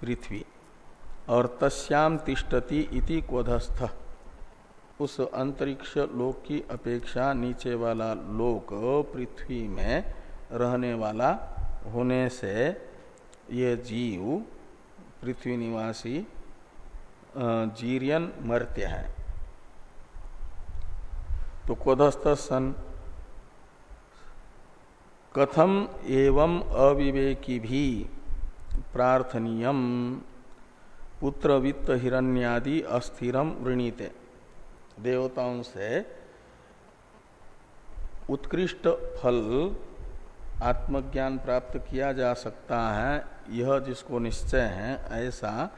पृथ्वी। और तस्याम तिष्ठति इति क्वधस्थ। उस अंतरिक्ष लोक की अपेक्षा नीचे वाला लोक पृथ्वी में रहने वाला होने से ये जीव, पृथ्वी निवासी जीरियन मर्त्य है। तो क्वधस्थ सन कथम एवं अविवेकी भी प्रार्थनीयम। पुत्र वित्त हिरण्यादि अस्थिरम वृणीते। देवताओं से उत्कृष्ट फल आत्मज्ञान प्राप्त किया जा सकता है। यह जिसको निश्चय है, ऐसा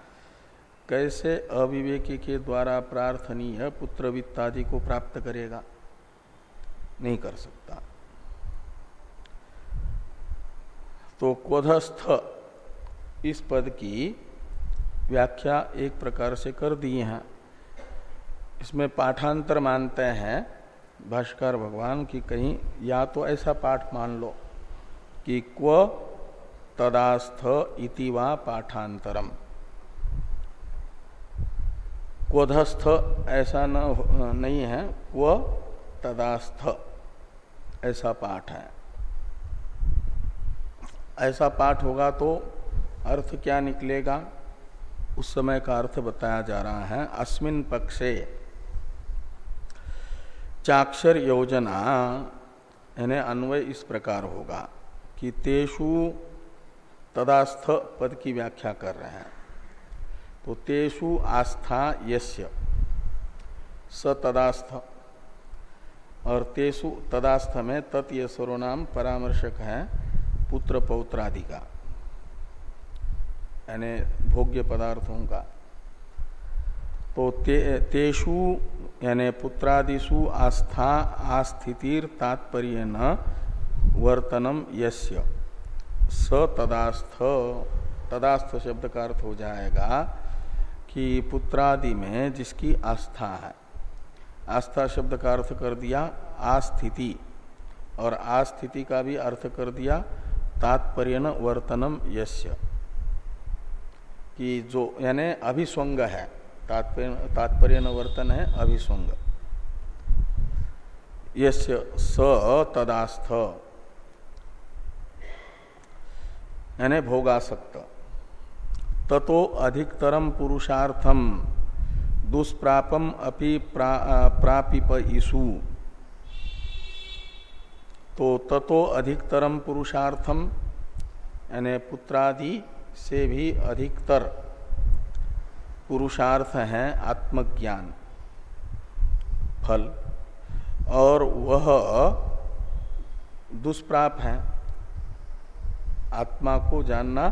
कैसे अविवेकी के द्वारा प्रार्थनीय पुत्र वित्त आदि को प्राप्त करेगा? नहीं कर सकता। तो क्वधस्थ इस पद की व्याख्या एक प्रकार से कर दी है। इसमें पाठांतर मानते हैं, भाष्कर भगवान की कहीं, या तो ऐसा पाठ मान लो कि क्व तदास्थ इति वा पाठांतरम। क्वधस्थ ऐसा न नहीं है, क्व तदास्थ ऐसा पाठ है। ऐसा पाठ होगा तो अर्थ क्या निकलेगा? उस समय का अर्थ बताया जा रहा है। अस्मिन पक्षे चाक्षर योजना, यानी अन्वय इस प्रकार होगा कि तेषु तदास्थ पद की व्याख्या कर रहे हैं। तो तेषु आस्था यस्य, स तदास्थ, और तेषु तदास्थ में तत् सर्वनाम परामर्शक है। पुत्र पौत्र आदि का यानी भोग्य पदार्थों का। तो ते, तेषु यानी पुत्रादिशु आस्था आस्थितिर तात्पर्य न वर्तनम यस्य। स तदास्थ तदास्थ शब्द का अर्थ हो जाएगा कि पुत्रादि में जिसकी आस्था है आस्था शब्द का अर्थ कर दिया आस्थिति और आस्थिति का भी अर्थ कर दिया तात्पर्य वर्तनम यस्य। कि जो यानी अभिस्वंग है। तात्पर्य तात्पर्य वर्तन है अभिस्वंग यस्य स तदास्थ। यानी भोगासक्त। ततो अधिकतरम पुरुषार्थम दुष्प्रापम अपि प्रा, प्रापिप ईसु तो ततो अधिकतरम पुरुषार्थम यानी पुत्रादि से भी अधिकतर पुरुषार्थ है आत्मज्ञान, फल। और वह दुष्प्राप है। आत्मा को जानना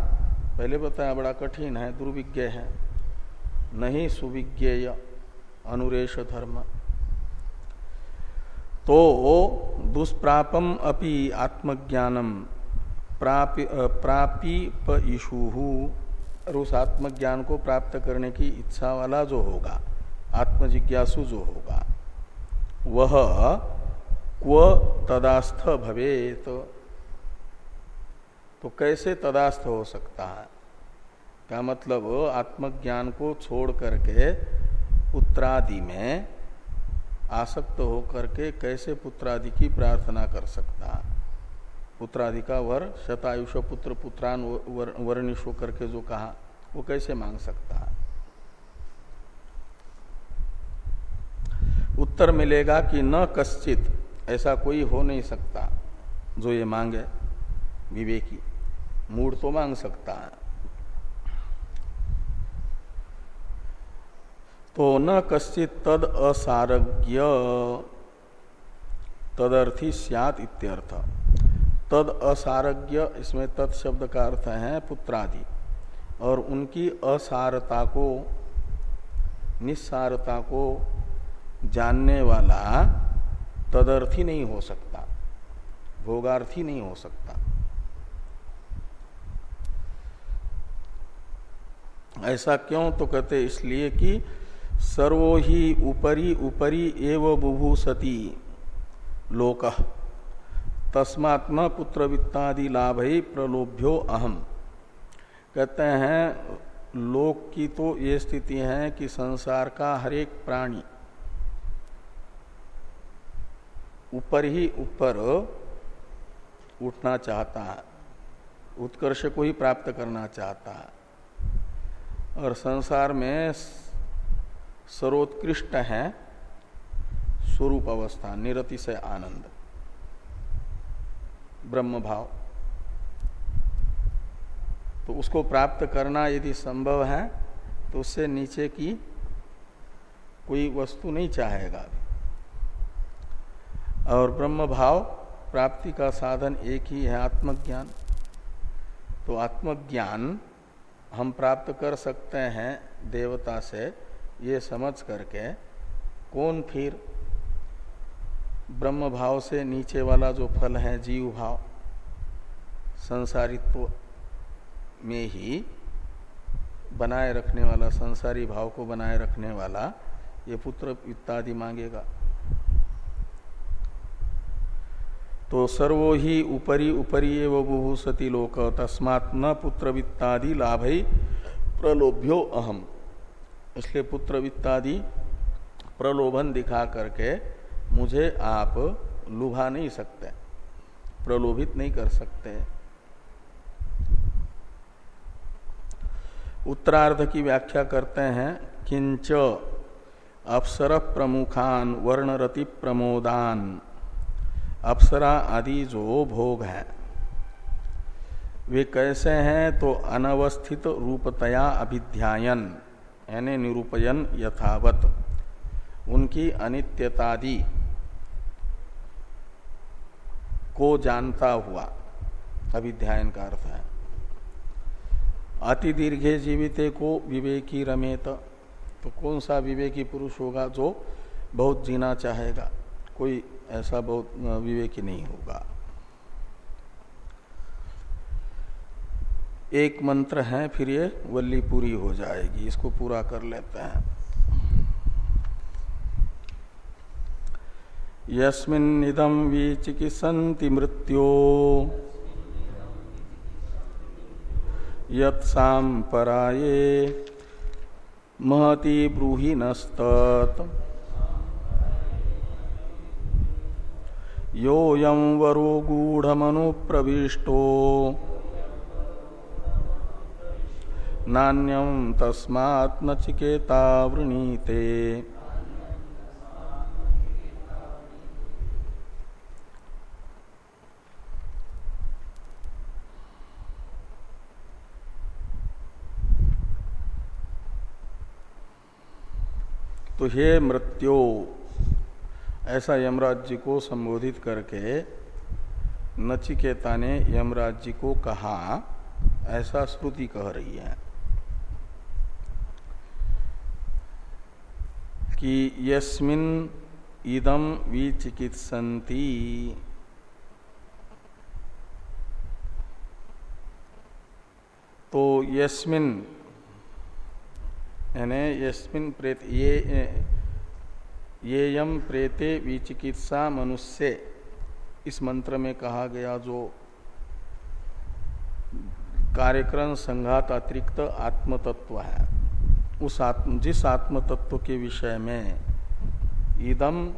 पहले बताया बड़ा कठिन है, दुर्विज्ञ है। नहीं सुविज्ञेय अनुरेश धर्म। तो दुष्प्रापम अपि आत्मज्ञानम प्रापि प्रापीप और उस आत्मज्ञान को प्राप्त करने की इच्छा वाला जो होगा, आत्मजिज्ञासु जो होगा, वह क्व तदास्थ भवेत। तो तो कैसे तदास्थ हो सकता है? क्या मतलब आत्मज्ञान को छोड़ करके उत्तरादि में आसक्त होकर के कैसे पुत्रादि की प्रार्थना कर सकता? पुत्रादि का वर, शतायुष पुत्र, पुत्रान वर्णिश होकर के जो कहा, वो कैसे मांग सकता? है उत्तर मिलेगा कि न कश्चित, ऐसा कोई हो नहीं सकता। जो ये मांगे, विवेकी मूड तो मांग सकता है। तो न कश्चित तद असारज्ञ। तदर्थी सियात इत्यर्थ। तद असारज्ञ, इसमें तत्शब्द का अर्थ है पुत्रादि। और उनकी असारता को, निस्सारता को जानने वाला तदर्थी नहीं हो सकता। भोगार्थी नहीं हो सकता। ऐसा क्यों? तो कहते इसलिए कि सर्वो ही उपरी उपरी एव बुभूसती लोक। तस्मात् न पुत्र वित्तादि लाभ ही प्रलोभ्यो अहम। कहते हैं, लोक की तो ये स्थिति है कि संसार का हर एक प्राणी ऊपर ही ऊपर उठना चाहता है। उत्कर्ष को ही प्राप्त करना चाहता है। और संसार में सर्वोत्कृष्ट है स्वरूप अवस्था, निरति से आनंद। ब्रह्म भाव। तो उसको प्राप्त करना यदि संभव है तो उससे नीचे की कोई वस्तु नहीं चाहेगा। और ब्रह्म भाव, प्राप्ति का साधन एक ही है आत्मज्ञान। तो आत्मज्ञान हम प्राप्त कर सकते हैं देवता से ये समझ करके कौन फिर ब्रह्म भाव से नीचे वाला जो फल है, जीव भाव, संसारित्व में ही बनाए रखने वाला, संसारी भाव को बनाए रखने वाला, ये पुत्र इत्यादि मांगेगा। तो सर्वो ही उपरी उपरी एवं बुभूसति लोक, तस्मात् न पुत्र वित्तादि लाभ प्रलोभ्यो अहम। इसलिए पुत्र वित्तादि प्रलोभन दिखा करके मुझे आप लुभा नहीं सकते, प्रलोभित नहीं कर सकते। उत्तरार्ध की व्याख्या करते हैं, किंच अप्सर प्रमुखान, वर्णरति प्रमोदान। अप्सरा आदि जो भोग है, वे कैसे हैं तो अनवस्थित रूपतया अभिध्यायन। यानी निरूपयन यथावत। उनकी अनित्यतादि को जानता हुआ। अभिध्यायन का अर्थ है। अति दीर्घे जीविते को विवेकी रमेत। तो कौन सा विवेकी पुरुष होगा जो बहुत जीना चाहेगा? कोई ऐसा बहुत विवेकी नहीं होगा। एक मंत्र है, फिर ये वल्ली पूरी हो जाएगी। इसको पूरा कर लेते हैं। यस्मिन्निदम विचिकित्सन्ति मृत्यो। यत्साम्पराये महति ब्रूहि नस्तत्। योऽयं वरो गूढ़मनुप्रविष्टो। नान्यम तस्मात् नचिकेता वृणीते तो हे मृत्यो, ऐसा यमराज जी को संबोधित करके नचिकेता ने यमराज जी को कहा, ऐसा श्रुति कह रही है। कि यस्मिन इदम विचिकित्सन्ति। तो यस्मिन, यानी यस्मिन प्रेत, ये ये यम प्रेते विचिकित्सा मनुष्य। इस मंत्र में कहा गया जो कार्यक्रम संघात अतिरिक्त आत्मतत्व है। उस आत्म, जिस आत्म तत्व के विषय में इदम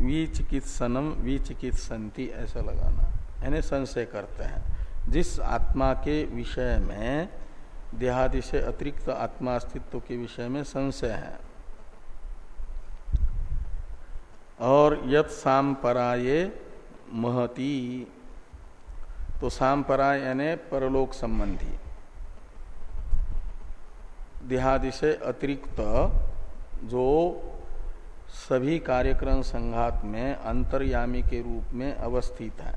विचिकित्सनम विचिकित्संति, ऐसा लगाना। यानी संशय करते हैं। जिस आत्मा के विषय में, देहादि से अतिरिक्त आत्मा अस्तित्व के विषय में संशय है। और यत सांपराये महती। तो सांपरा यानी परलोक संबंधी। देहादि से अतिरिक्त जो सभी कार्यक्रम संघात में अंतर्यामी के रूप में अवस्थित है।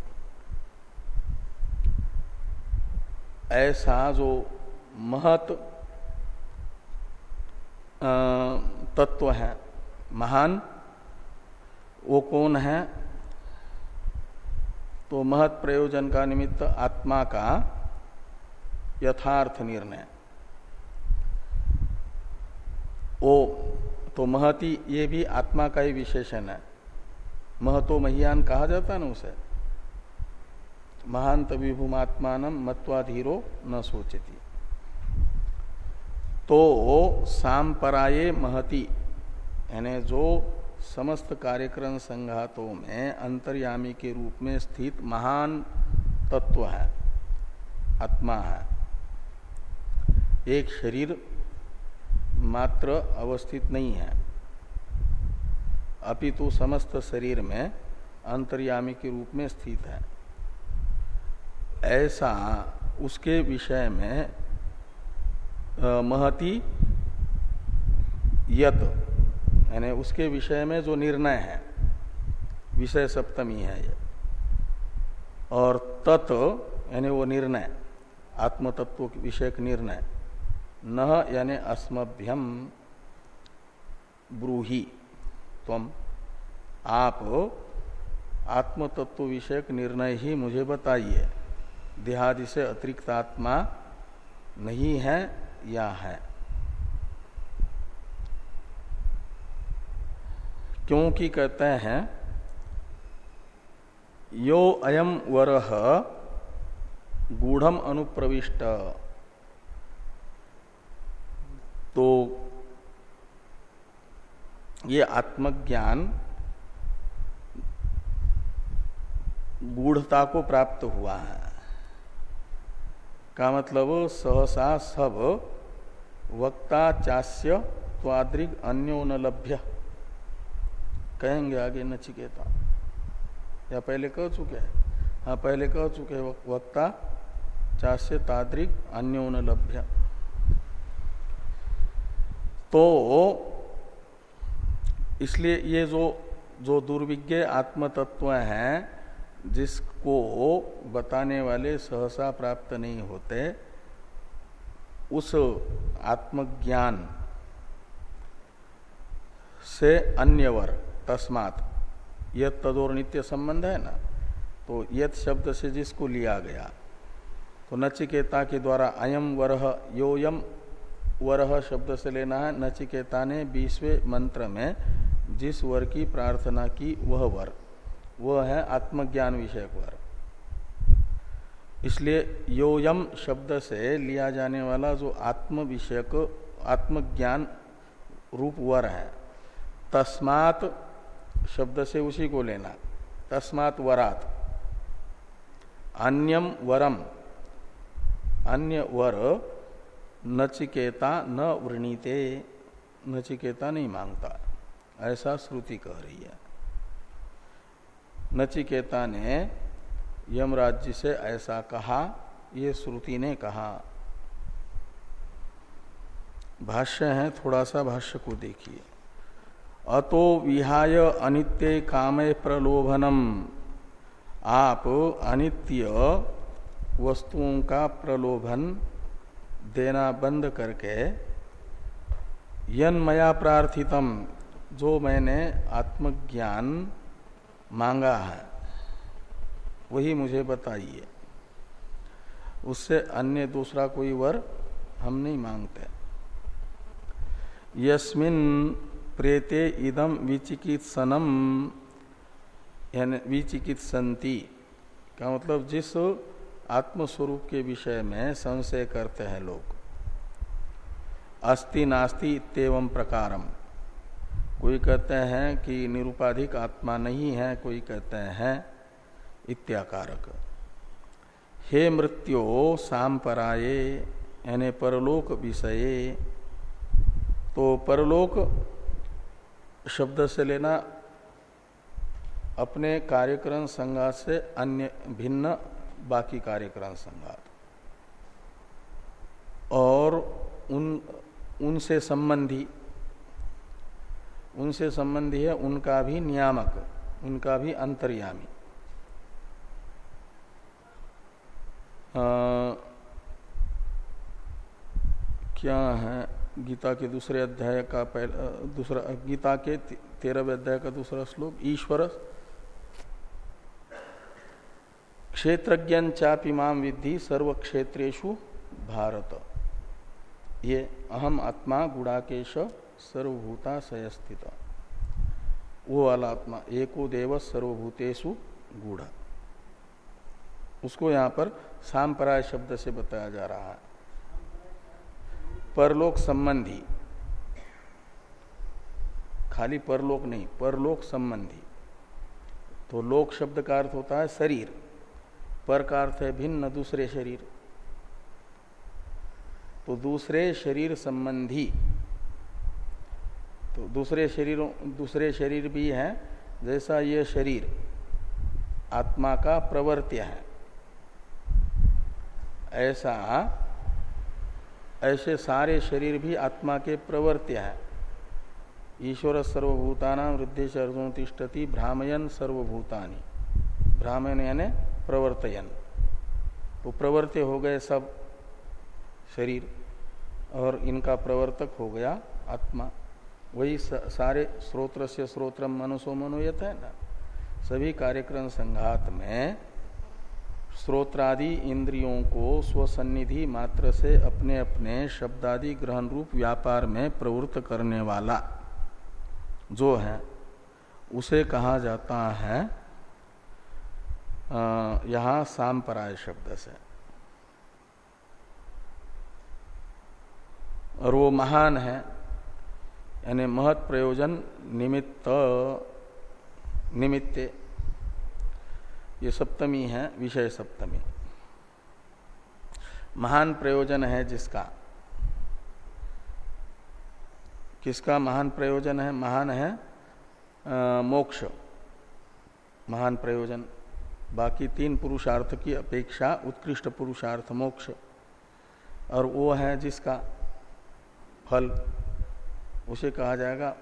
ऐसा जो महत तत्व है, महान, वो कौन है? तो महत प्रयोजन का निमित्त आत्मा का यथार्थ निर्णय। ओ तो महति, ये भी आत्मा का ही विशेषण है। महतो महियान कहा जाता है ना उसे? महांत विभुमात्मान मत्वाधीरो न सोचती। तो सांपराये महति, यानी जो समस्त कार्यक्रम संघातों में अंतर्यामी के रूप में स्थित महान तत्व है, आत्मा है। एक शरीर मात्र अवस्थित नहीं है। अपितु समस्त शरीर में अंतर्यामी के रूप में स्थित है। ऐसा उसके विषय में महति यत, यानी उसके विषय में जो निर्णय है, विषय सप्तमी है ये। और तत्, यानी वो निर्णय आत्म तत्व विषयक निर्णय। न यानी अस्मभ्यम ब्रूही तम आप आत्म तत्व विषयक निर्णय ही मुझे बताइए। देहादि से अतिरिक्त आत्मा नहीं है या है? क्योंकि कहते हैं, यो अयम वर गूढ़ अनुप्रविष्ट। तो ये आत्मज्ञान गूढ़ता को प्राप्त हुआ है। का मतलब सहसा सब वक्ता चास्य त्वाद्रिक अन्यो न लभ्य। कहेंगे आगे नचिकेता। या पहले कह चुके हैं। हाँ पहले कह चुके वक्ता चास्य ताद्रिक अन्यो न लभ्य। तो इसलिए ये जो जो दुर्विज्ञ आत्म तत्व है, जिसको बताने वाले सहसा प्राप्त नहीं होते, उस आत्मज्ञान से अन्यवर, तस्मात यद तदोर नित्य संबंध है ना? तो यद शब्द से जिसको लिया गया तो नचिकेता के द्वारा अयम वरह योयम वरह शब्द से लेना है नचिकेता ने बीसवें मंत्र में जिस वर की प्रार्थना की, वह वर। वह है आत्मज्ञान विषयक वर। इसलिए योयम शब्द से लिया जाने वाला जो आत्म विषयक आत्मज्ञान रूप वर है, तस्मात शब्द से उसी को लेना। तस्मात वरात। अन्यम वरम। अन्य वर नचिकेता न वृणीते, नचिकेता नहीं माँगता। ऐसा श्रुति कह रही है। नचिकेता ने यमराज जी से ऐसा कहा, ये श्रुति ने कहा। भाष्य है, थोड़ा सा भाष्य को देखिए। अतो विहाय अनित्य कामे प्रलोभनम। आप अनित्य वस्तुओं का प्रलोभन देना बंद करके यन मया प्रार्थितम, जो मैंने आत्मज्ञान मांगा है, वही मुझे बताइए। उससे अन्य दूसरा कोई वर हम नहीं मांगते। यस्मिन प्रेते इदम विचिकित्सनम, यानी विचिकित्संती का मतलब? जिस आत्मस्वरूप के विषय में संशय करते हैं लोग। अस्ति नास्ति इतम प्रकारम। कोई कहते हैं कि निरुपाधिक आत्मा नहीं है, कोई कहते हैं इत्याकारक। हे मृत्यो सांपराये, यानी परलोक विषये तो परलोक शब्द से लेना अपने कार्यक्रम संज्ञा से अन्य भिन्न बाकी कार्यक्रम संघात। और उन उनसे संबंधी उनसे संबंधी है उनका भी नियामक उनका भी अंतर्यामी। आ, क्या है? गीता के दूसरे अध्याय का पहला दूसरा गीता के तेरहवें अध्याय का दूसरा श्लोक ईश्वर क्षेत्रज्ञ चापिमाम विद्धि सर्व क्षेत्रेशु भारत। ये अहम आत्मा गुड़ाकेश सर्वभूता सयस्थित। वो वाला आत्मा, एको देव सर्वभूतेषु गुढ़। उसको यहाँ पर सांपराय शब्द से बताया जा रहा है। परलोक संबंधी। खाली परलोक नहीं, परलोक संबंधी। तो लोक शब्द का अर्थ होता है शरीर। पर का अर्थ है भिन्न दूसरे शरीर। तो दूसरे शरीर संबंधी तो दूसरे शरीरों, दूसरे शरीर भी हैं, जैसा ये शरीर आत्मा का प्रवर्त्य है। ऐसा, ऐसे सारे शरीर भी आत्मा के प्रवर्त्य है। ईश्वर सर्वभूताना वृद्धि अर्जुन तिष्ठति भ्रामयन सर्वभूतानी। भ्रामयन यानी प्रवर्तयन। तो प्रवर्त्य हो गए सब शरीर और इनका प्रवर्तक हो गया आत्मा। वही सारे स्रोत्र से स्रोत्र मनुष्य मनोयत है ना। सभी कार्यक्रम संघात में स्रोत्रादि इंद्रियों को स्वसन्निधि मात्र से अपने अपने शब्दादि ग्रहण रूप व्यापार में प्रवृत्त करने वाला जो है, उसे कहा जाता है यहाँ सांपराय शब्द से। और वो महान है यानी महत प्रयोजन निमित्त निमित्ते। ये सप्तमी है विषय सप्तमी। महान प्रयोजन है जिसका। किसका महान प्रयोजन है? महान है आ, मोक्ष। महान प्रयोजन। बाकी तीन पुरुषार्थ की अपेक्षा उत्कृष्ट पुरुषार्थ मोक्ष। और वो है जिसका फल, उसे कहा जाएगा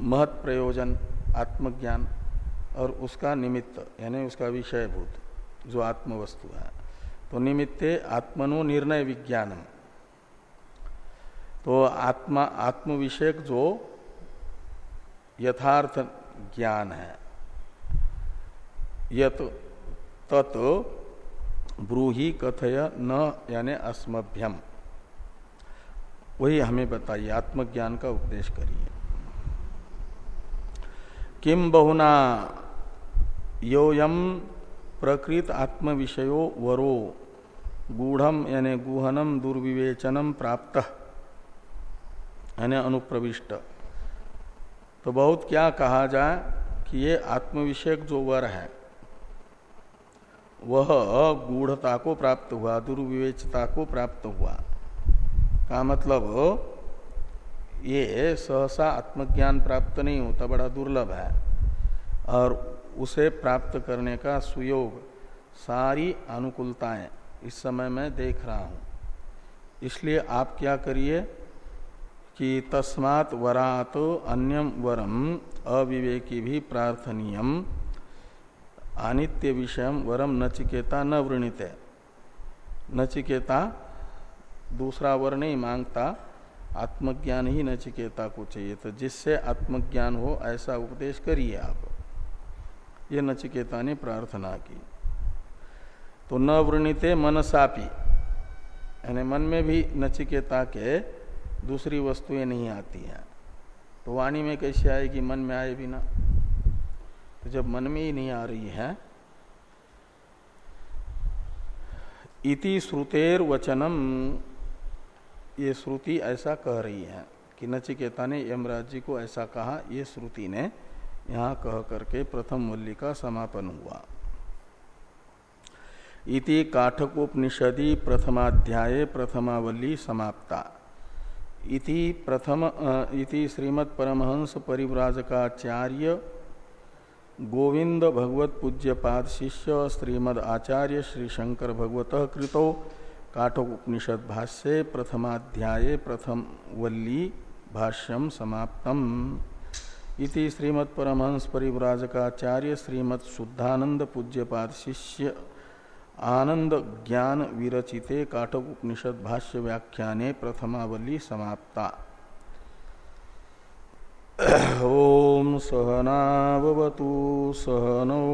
महत प्रयोजन, आत्मज्ञान, और उसका निमित्त, यानी उसका विषयभूत, जो आत्म वस्तु है। तो निमित्ते आत्मनो निर्णय विज्ञानम। तो आत्मा आत्म विषयक जो यथार्थ ज्ञान है यत तत् ब्रूही कथय न यानि अस्मभ्यम। वही हमें बताइए, आत्मज्ञान का उपदेश करिए। किम बहुना योयम प्रकृत आत्म विषयो वरो, गूढ़ यानी गुहनम दुर्विवेचनम प्राप्त, यानी अनुप्रविष्ट। तो बहुत क्या कहा जाए कि ये आत्मविषयक जो वर है वह गूढ़ता को प्राप्त हुआ, दुर्विवेचता को प्राप्त हुआ। का मतलब ये सहसा आत्मज्ञान प्राप्त नहीं होता, बड़ा दुर्लभ है। और उसे प्राप्त करने का सुयोग, सारी अनुकूलताएँ इस समय मैं देख रहा हूँ। इसलिए आप क्या करिए कि तस्मात् वरात अन्यम वरम अविवेकी भी प्रार्थनीयम। अनित्य विषय वरम नचिकेता न वृणित। नचिकेता दूसरा वर नहीं माँगता, आत्मज्ञान ही नचिकेता को चाहिए। तो जिससे आत्मज्ञान हो, ऐसा उपदेश करिए आप। ये नचिकेता ने प्रार्थना की। तो न वृणिते मनसापी। यानी मन में भी नचिकेता के दूसरी वस्तुएँ नहीं आती हैं। तो वाणी में कैसे आएगी? मन में आए बिना। जब मन में ही नहीं आ रही है, इति श्रुतेर वचनम ये श्रुति ऐसा कह रही है कि नचिकेता ने यमराज जी को ऐसा कहा, ये श्रुति ने यहाँ कह करके प्रथम वल्ली का समापन हुआ। इति काठकोपनिषदि प्रथमाध्याय प्रथमावल्ली समाप्ता। इति प्रथम इति श्रीमद परमहंस परिव्राजकाचार्य गोविंद भगवत पूज्य पाद शिष्य श्रीमद आचार्य श्री शंकर भगवत कृतो काठोपनिषद भाष्ये प्रथमाध्याय प्रथम वल्ली भाष्यम समाप्तम। इति श्रीमद परमहंस परिव्राजकाचार्य श्रीमद शुद्धानंद पूज्यपाद शिष्य आनंद ज्ञान विरचिते काटक उपनिषद भाष्य व्याख्याने प्रथमावली समाप्ता। ओम सहनावतु सहनौ